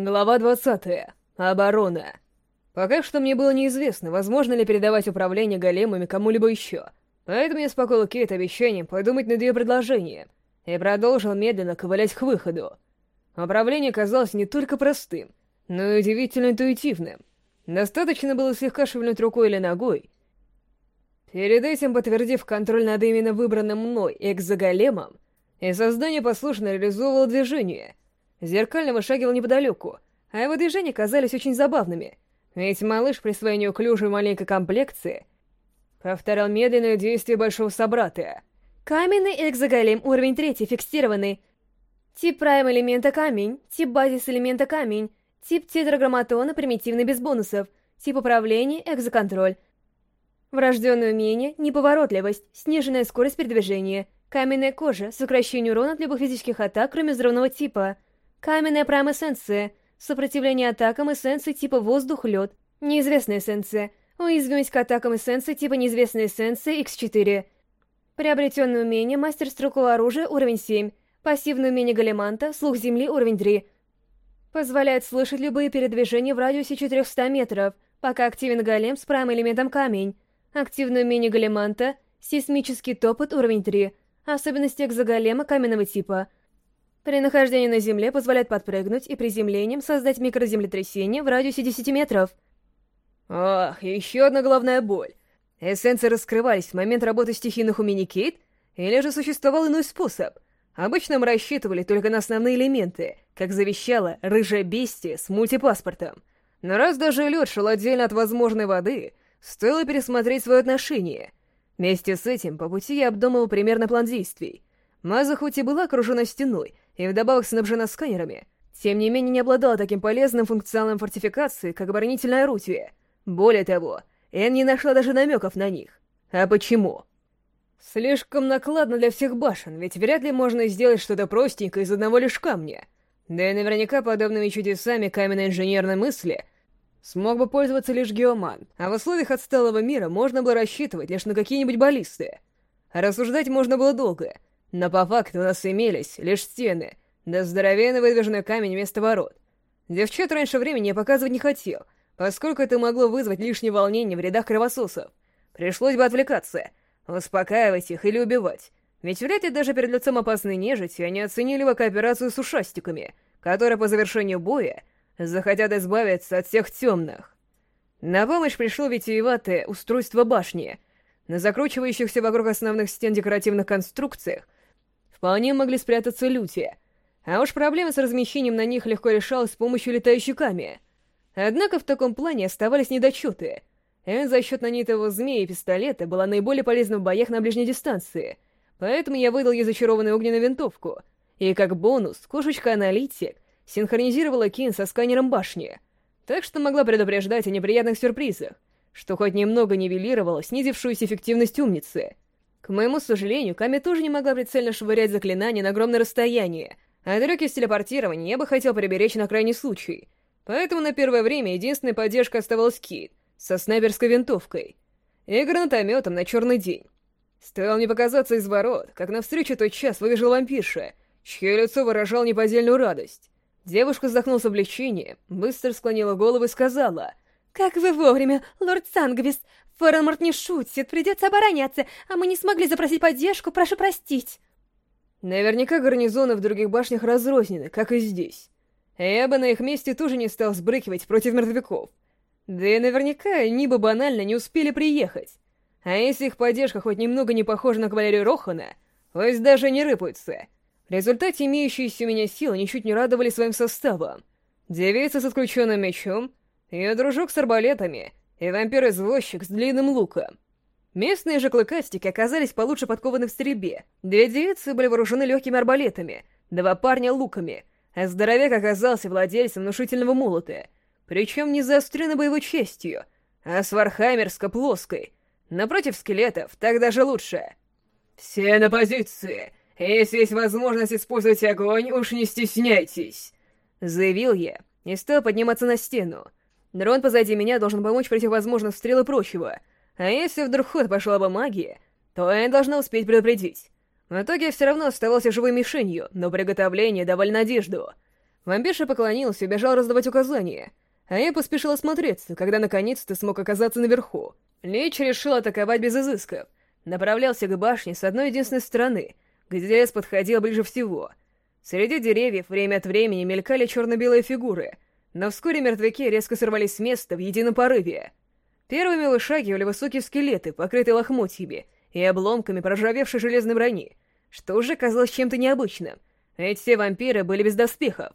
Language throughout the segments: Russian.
Глава 20. Оборона. Пока что мне было неизвестно, возможно ли передавать управление големами кому-либо еще. Поэтому я успокоил Кейт обещанием подумать над ее предложением и продолжил медленно ковылять к выходу. Управление казалось не только простым, но и удивительно интуитивным. Достаточно было слегка шевельнуть рукой или ногой. Перед этим, подтвердив контроль над именно выбранным мной экзоголемом, и создание послушно реализовывало движение — Зеркально вышагивал неподалеку, а его движения казались очень забавными, ведь малыш при своей неуклюжей маленькой комплекции повторял медленное действие большого собрата. Каменный экзоголем, уровень третий, фиксированный. Тип прайм элемента камень, тип базис элемента камень, тип тетраграмматона примитивный без бонусов, тип управления экзоконтроль. Врожденное умение, неповоротливость, сниженная скорость передвижения, каменная кожа, сокращение урона от любых физических атак, кроме взрывного типа — Каменная прайм-эссенция. Сопротивление атакам эссенции типа воздух-лед. Неизвестная эссенция. Уязвимость к атакам эссенции типа неизвестная эссенция X4. Приобретенное умение мастер стрелкового оружия уровень 7. Пассивное умение Галиманта, слух земли уровень 3. Позволяет слышать любые передвижения в радиусе 400 метров, пока активен голем с прайм-элементом камень. Активное умение Галиманта, сейсмический топот уровень 3. Особенности экзоголема каменного типа — при нахождении на Земле позволяет подпрыгнуть и приземлением создать микроземлетрясение в радиусе 10 метров. Ах, еще одна головная боль. Эссенции раскрывались в момент работы стихийных умений Кейт, или же существовал иной способ? Обычно мы рассчитывали только на основные элементы, как завещала рыжая бестия с мультипаспортом. Но раз даже лед шел отдельно от возможной воды, стоило пересмотреть свое отношение. Вместе с этим по пути я обдумывал примерно план действий. Маза была окружена стеной, и вдобавок снабжена сканерами, тем не менее не обладала таким полезным функционалом фортификации, как оборонительное орудие. Более того, Эн не нашла даже намеков на них. А почему? Слишком накладно для всех башен, ведь вряд ли можно сделать что-то простенькое из одного лишь камня. Да и наверняка подобными чудесами каменной инженерной мысли смог бы пользоваться лишь геоман, а в условиях отсталого мира можно было рассчитывать лишь на какие-нибудь баллисты. Рассуждать можно было долго — но по факту у нас имелись лишь стены, да здоровенный выдвижной камень вместо ворот. Девчат раньше времени я показывать не хотел, поскольку это могло вызвать лишнее волнение в рядах кровососов. Пришлось бы отвлекаться, успокаивать их или убивать. Ведь вряд ли даже перед лицом опасной нежити они оценили бы кооперацию с ушастиками, которые по завершению боя захотят избавиться от всех темных. На помощь пришло витиеватое устройство башни. На закручивающихся вокруг основных стен декоративных конструкциях вполне могли спрятаться люди. А уж проблема с размещением на них легко решалась с помощью летающей камни. Однако в таком плане оставались недочеты. Энн за счет нанитого змея и пистолета была наиболее полезна в боях на ближней дистанции, поэтому я выдал ей зачарованную огненную винтовку, и как бонус кошечка-аналитик синхронизировала Кин со сканером башни, так что могла предупреждать о неприятных сюрпризах, что хоть немного нивелировало снизившуюся эффективность умницы — к моему сожалению, Ками тоже не могла прицельно швырять заклинания на огромное расстояние, а трюки с телепортированием я бы хотел приберечь на крайний случай. Поэтому на первое время единственной поддержкой оставалась Кит со снайперской винтовкой и гранатометом на черный день. Стоило мне показаться из ворот, как навстречу тот час выбежал вампирша, чье лицо выражало неподдельную радость. Девушка вздохнула с облегчением, быстро склонила голову и сказала... «Как вы вовремя, лорд Сангвис! Форелморт не шутит, придется обороняться, а мы не смогли запросить поддержку, прошу простить. Наверняка гарнизоны в других башнях разрознены, как и здесь. Я бы на их месте тоже не стал сбрыкивать против мертвяков. Да и наверняка они бы банально не успели приехать. А если их поддержка хоть немного не похожа на кавалерию Рохана, пусть даже не рыпаются. В результате имеющиеся у меня силы ничуть не радовали своим составом. Девица с отключенным мечом, ее дружок с арбалетами — и вампир-извозчик с длинным луком. Местные же клыкастики оказались получше подкованы в стрельбе. Две девицы были вооружены легкими арбалетами, два парня — луками, а здоровяк оказался владельцем внушительного молота, причем не заостренной боевой честью, а с вархаммерско-плоской. Напротив скелетов так даже лучше. «Все на позиции! Если есть возможность использовать огонь, уж не стесняйтесь!» Заявил я и стал подниматься на стену. Дрон позади меня должен помочь против возможных стрел и прочего. А если вдруг ход пошла бы магия, то я должна успеть предупредить. В итоге я все равно оставался живой мишенью, но приготовление давали надежду. Вампирша поклонился и убежал раздавать указания, а я поспешил осмотреться, когда наконец-то смог оказаться наверху. Лич решил атаковать без изысков, направлялся к башне с одной единственной стороны, где лес подходил ближе всего. Среди деревьев время от времени мелькали черно-белые фигуры, но вскоре мертвяки резко сорвались с места в едином порыве. Первыми вышагивали высокие скелеты, покрытые лохмотьями и обломками проржавевшей железной брони, что уже казалось чем-то необычным, ведь все вампиры были без доспехов.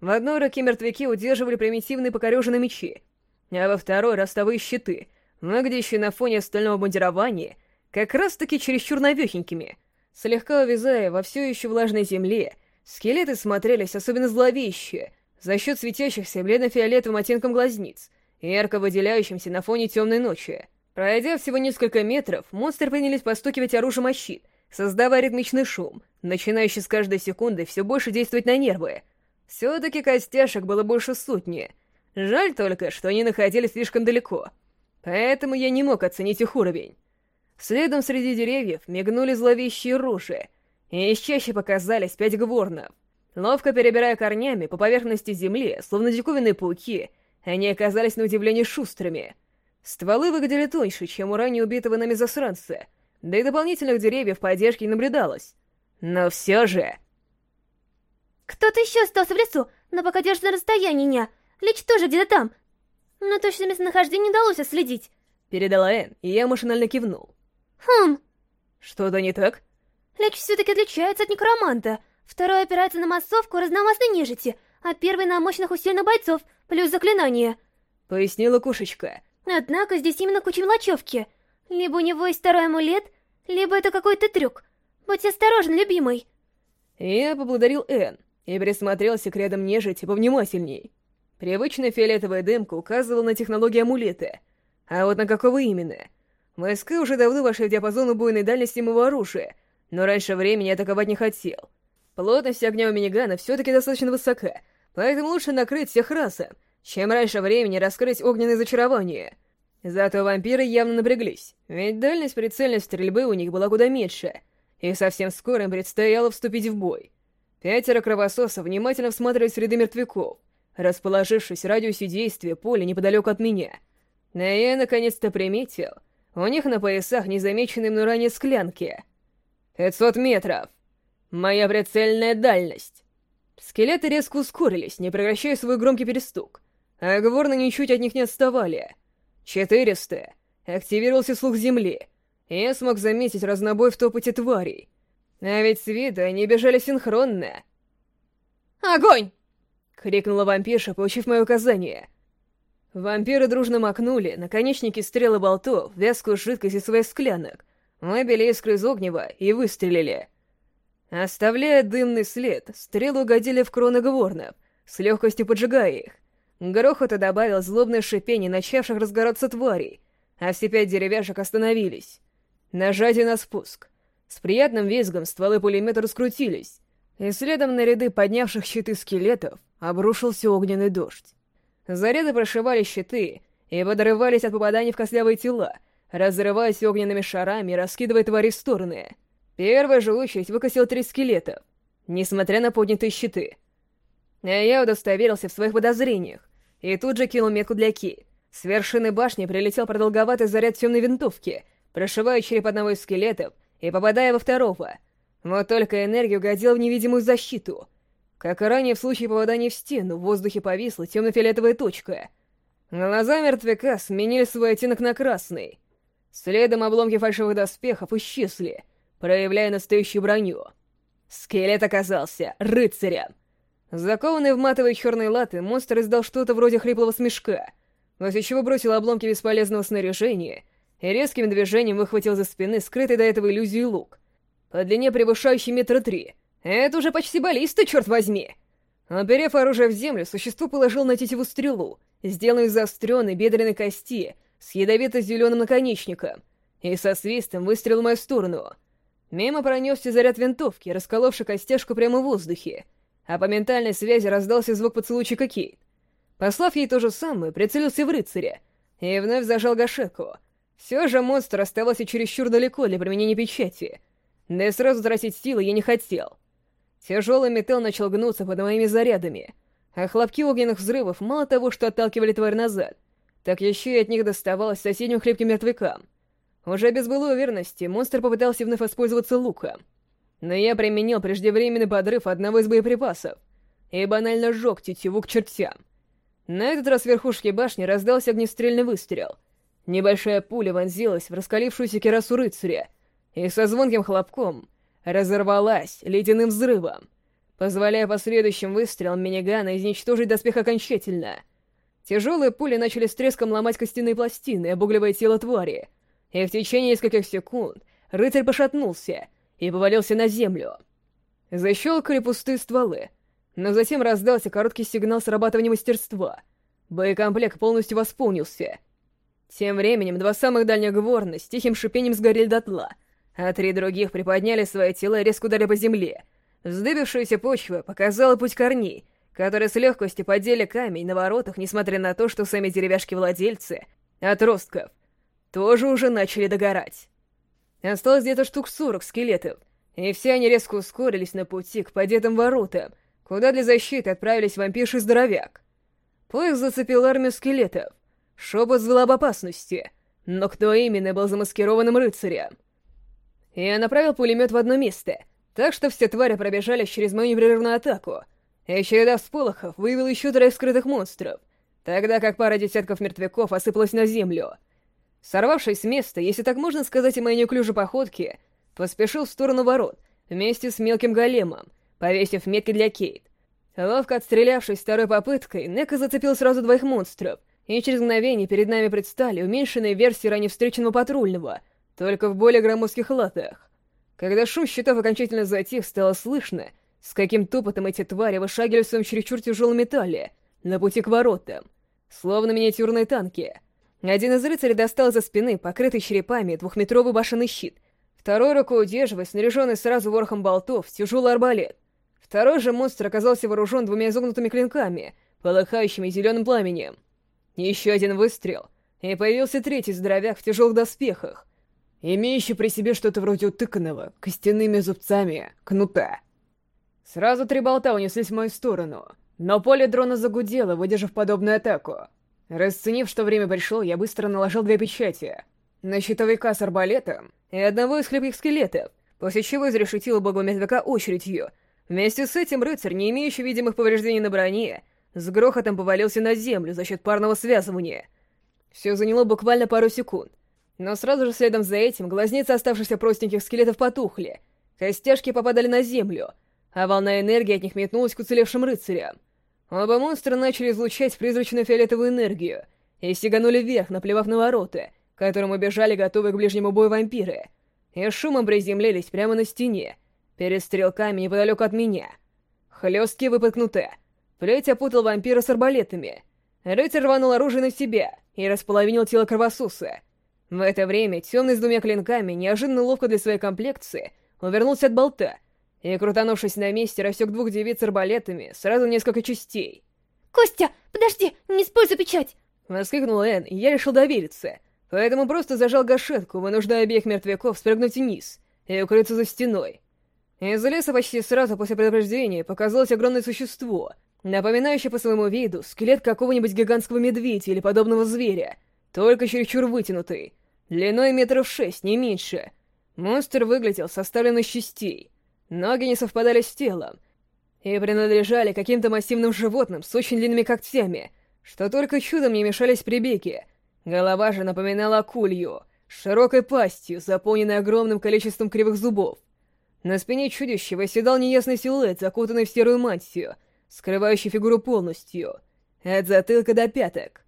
В одной руке мертвяки удерживали примитивные покореженные мечи, а во второй — ростовые щиты, выглядящие на фоне остального бандирования как раз-таки чересчур навехенькими. Слегка увязая во все еще влажной земле, скелеты смотрелись особенно зловеще за счет светящихся бледно-фиолетовым оттенком глазниц, ярко выделяющимся на фоне темной ночи. Пройдя всего несколько метров, монстры принялись постукивать оружием о щит, создавая ритмичный шум, начинающий с каждой секунды все больше действовать на нервы. Все-таки костяшек было больше сотни. Жаль только, что они находились слишком далеко. Поэтому я не мог оценить их уровень. Следом среди деревьев мигнули зловещие ружи, и из чаще показались пять гворнов. Ловко перебирая корнями по поверхности земли, словно диковинные пауки, они оказались на удивление шустрыми. Стволы выглядели тоньше, чем у ранее убитого нами засранца, да и дополнительных деревьев поддержки не наблюдалось. Но все же... «Кто-то еще остался в лесу, но пока держится на расстоянии, не. Лич тоже где-то там. Но точно местонахождение не удалось отследить», — передала Энн, и я машинально кивнул. «Хм...» «Что-то не так?» «Лич все-таки отличается от некроманта. Второй опирается на массовку разномастной нежити, а первый на мощных усиленных бойцов, плюс заклинания», — пояснила кошечка. «Однако здесь именно куча мелочевки. Либо у него есть второй амулет, либо это какой-то трюк. Будь осторожен, любимый». Я поблагодарил Энн и присмотрелся к рядом нежити повнимательней. Привычная фиолетовая дымка указывала на технологию амулета. А вот на какого именно? Войска уже давно вошли в диапазон убойной дальности моего оружия, но раньше времени атаковать не хотел. Плотность огня у минигана все-таки достаточно высока, поэтому лучше накрыть всех разом, чем раньше времени раскрыть огненное зачарование. Зато вампиры явно напряглись, ведь дальность прицельной стрельбы у них была куда меньше, и совсем скоро им предстояло вступить в бой. Пятеро кровососов внимательно всматривались в ряды мертвяков, расположившись в радиусе действия поля неподалеку от меня. Но я наконец-то приметил, у них на поясах незамеченные мной ранее склянки. 500 метров. Моя прицельная дальность. Скелеты резко ускорились, не прекращая свой громкий перестук, а гворны ничуть от них не отставали. 400. Активировался слух земли, я смог заметить разнобой в топоте тварей — а ведь с виду они бежали синхронно. «Огонь!» — крикнула вампирша, получив мое указание. Вампиры дружно макнули наконечники стрелы болтов вязкую жидкость из своих склянок, выбили искры из огнева и выстрелили. Оставляя дымный след, стрелы угодили в кроны гворнов, с легкостью поджигая их. Грохота добавил злобное шипение начавших разгораться тварей, а все пять деревяшек остановились. Нажатие на спуск — с приятным визгом стволы пулемета раскрутились, и следом на ряды поднявших щиты скелетов обрушился огненный дождь. Заряды прошивали щиты и подрывались от попаданий в костлявые тела, разрываясь огненными шарами и раскидывая твари в стороны. Первая же очередь выкосил три скелетов, несмотря на поднятые щиты. А я удостоверился в своих подозрениях и тут же кинул метку для Ки. С вершины башни прилетел продолговатый заряд темной винтовки, прошивая череп одного из скелетов и попадая во второго. Вот только энергия угодила в невидимую защиту. Как и ранее в случае попадания в стену, в воздухе повисла темно-фиолетовая точка. Глаза мертвяка сменили свой оттенок на красный. Следом обломки фальшивых доспехов исчезли, проявляя настоящую броню. Скелет оказался рыцарем. Закованный в матовые черные латы, монстр издал что-то вроде хриплого смешка, после чего бросил обломки бесполезного снаряжения и резким движением выхватил за спины скрытый до этого иллюзии лук. По длине превышающий метра три. Это уже почти баллиста, черт возьми! Оперев оружие в землю, существо положил на тетиву стрелу, сделанную из заостренной бедренной кости с ядовито-зеленым наконечником, и со свистом выстрелил в мою сторону. Мимо пронесся заряд винтовки, расколовший костяшку прямо в воздухе, а по ментальной связи раздался звук поцелуйчика Кейт. Послав ей то же самое, прицелился в рыцаря и вновь зажал гашеку — все же монстр оставался чересчур далеко для применения печати, да и сразу тратить силы я не хотел. Тяжелый металл начал гнуться под моими зарядами, а хлопки огненных взрывов мало того, что отталкивали тварь назад, так еще и от них доставалось соседним хлипким мертвякам. Уже без былой уверенности монстр попытался вновь воспользоваться луком. Но я применил преждевременный подрыв одного из боеприпасов и банально сжег тетиву к чертям. На этот раз в верхушке башни раздался огнестрельный выстрел. Небольшая пуля вонзилась в раскалившуюся керасу рыцаря и со звонким хлопком разорвалась ледяным взрывом, позволяя последующим выстрелам минигана изничтожить доспех окончательно. Тяжелые пули начали с треском ломать костяные пластины, обугливая тело твари — и в течение нескольких секунд рыцарь пошатнулся и повалился на землю. Защелкали пустые стволы, но затем раздался короткий сигнал срабатывания мастерства. Боекомплект полностью восполнился. Тем временем два самых дальних гворна с тихим шипением сгорели дотла, а три других приподняли свои тела и резко ударили по земле. Вздыбившаяся почва показала путь корней, которые с легкостью подели камень на воротах, несмотря на то, что сами деревяшки-владельцы, отростков, тоже уже начали догорать. Осталось где-то штук сорок скелетов, и все они резко ускорились на пути к подетым воротам, куда для защиты отправились вампирши здоровяк. Поезд зацепил армию скелетов. Шепот звал об опасности, но кто именно был замаскированным рыцарем? Я направил пулемет в одно место, так что все твари пробежали через мою непрерывную атаку, и череда всполохов выявил еще троих скрытых монстров, тогда как пара десятков мертвяков осыпалась на землю — Сорвавшись с места, если так можно сказать о моей неуклюжей походке, поспешил в сторону ворот, вместе с мелким големом, повесив метки для Кейт. Ловко отстрелявшись второй попыткой, Нека зацепил сразу двоих монстров, и через мгновение перед нами предстали уменьшенные версии ранее встреченного патрульного, только в более громоздких латах. Когда шум щитов окончательно затих, стало слышно, с каким топотом эти твари вышагивали в своем чересчур тяжелом металле, на пути к воротам, словно миниатюрные танки — один из рыцарей достал за спины, покрытый черепами, двухметровый башенный щит. Второй рукой удерживая, снаряженный сразу ворохом болтов, тяжелый арбалет. Второй же монстр оказался вооружен двумя изогнутыми клинками, полыхающими зеленым пламенем. Еще один выстрел, и появился третий здоровяк в тяжелых доспехах, имеющий при себе что-то вроде утыканного, костяными зубцами, кнута. Сразу три болта унеслись в мою сторону, но поле дрона загудело, выдержав подобную атаку. Расценив, что время пришло, я быстро наложил две печати. На щитовика с арбалетом и одного из хлебных скелетов, после чего изрешетил богу мертвяка очередью. Вместе с этим рыцарь, не имеющий видимых повреждений на броне, с грохотом повалился на землю за счет парного связывания. Все заняло буквально пару секунд. Но сразу же следом за этим глазницы оставшихся простеньких скелетов потухли, костяшки попадали на землю, а волна энергии от них метнулась к уцелевшим рыцарям. Оба монстра начали излучать призрачную фиолетовую энергию и сиганули вверх, наплевав на ворота, которым убежали готовые к ближнему бою вампиры, и шумом приземлились прямо на стене, перед стрелками неподалеку от меня. Хлёстки выпуткнуты. Плеть опутал вампира с арбалетами. Рыцарь рванул оружие на себя и располовинил тело кровосуса. В это время темный с двумя клинками, неожиданно ловко для своей комплекции, увернулся от болта — и, крутанувшись на месте, рассек двух девиц арбалетами сразу несколько частей. «Костя, подожди, не используй печать!» Воскликнул Энн, и я решил довериться, поэтому просто зажал гашетку, вынуждая обеих мертвяков спрыгнуть вниз и укрыться за стеной. Из леса почти сразу после предупреждения показалось огромное существо, напоминающее по своему виду скелет какого-нибудь гигантского медведя или подобного зверя, только чересчур вытянутый, длиной метров шесть, не меньше. Монстр выглядел составлен из частей — Ноги не совпадали с телом и принадлежали каким-то массивным животным с очень длинными когтями, что только чудом не мешались при беге. Голова же напоминала акулью, широкой пастью, заполненной огромным количеством кривых зубов. На спине чудища восседал неясный силуэт, закутанный в серую мантию, скрывающий фигуру полностью, от затылка до пяток.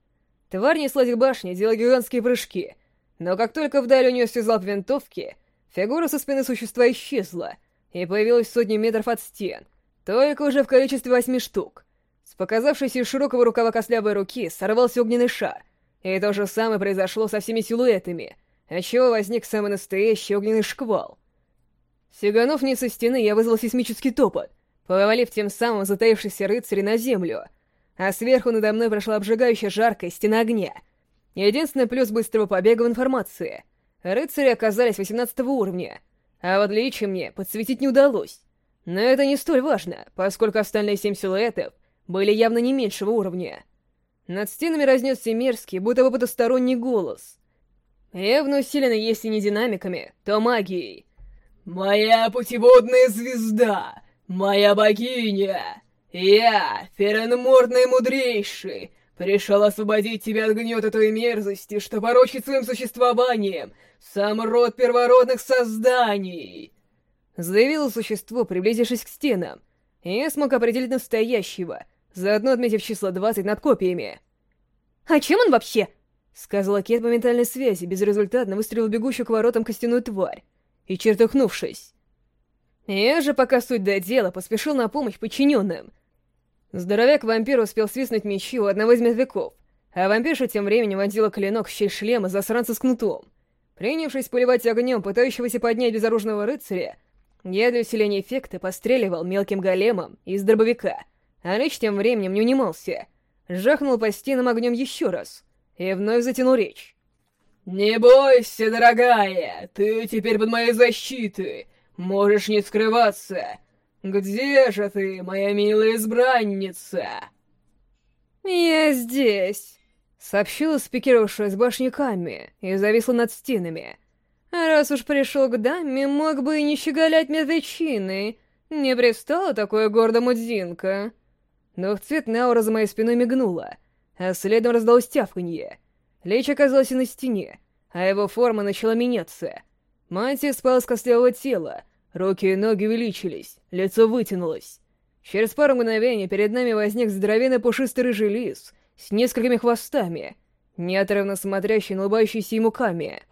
Тварь неслась к башне, делая гигантские прыжки, но как только вдали у нее залп винтовки, фигура со спины существа исчезла — и появилась сотни метров от стен, только уже в количестве восьми штук. С показавшейся из широкого рукава костлявой руки сорвался огненный шар, и то же самое произошло со всеми силуэтами, отчего возник самый настоящий огненный шквал. Сиганув вниз со стены, я вызвал сейсмический топот, повалив тем самым затаившихся рыцарей на землю, а сверху надо мной прошла обжигающая жаркая стена огня. Единственный плюс быстрого побега в информации. Рыцари оказались 18 уровня — а вот личи мне подсветить не удалось. Но это не столь важно, поскольку остальные семь силуэтов были явно не меньшего уровня. Над стенами разнесся мерзкий, будто бы потусторонний голос. Явно усиленный, если не динамиками, то магией. «Моя путеводная звезда! Моя богиня! Я, Ференмордный Мудрейший, пришел освободить тебя от гнета той мерзости, что порочит своим существованием сам род первородных созданий!» Заявило существо, приблизившись к стенам, и я смог определить настоящего, заодно отметив число 20 над копиями. «А чем он вообще?» — сказала Кет по ментальной связи, безрезультатно выстрелил бегущую к воротам костяную тварь, и чертыхнувшись. Я же, пока суть до дела, поспешил на помощь подчиненным. Здоровяк-вампир успел свистнуть мечи у одного из мертвяков, а вампирша тем временем вонзила клинок в щель шлема засранца с кнутом. Принявшись поливать огнем пытающегося поднять безоружного рыцаря, я для усиления эффекта постреливал мелким големом из дробовика, а Речь тем временем не унимался. Жахнул по стенам огнем еще раз и вновь затянул речь. «Не бойся, дорогая, ты теперь под моей защитой, можешь не скрываться. Где же ты, моя милая избранница?» «Я здесь», — сообщила спикировавшая с башни Ками и зависла над стенами. «Раз уж пришел к даме, мог бы и не щеголять мертвечиной. Не пристала такое гордому Дзинка». Двухцветная аура за моей спиной мигнула, а следом раздалось тявканье. Лечь оказался на стене, а его форма начала меняться. Мантия спала с костлявого тела, руки и ноги увеличились, лицо вытянулось. Через пару мгновений перед нами возник здоровенный пушистый рыжий лис с несколькими хвостами, неотрывно смотрящий на улыбающийся ему Ками.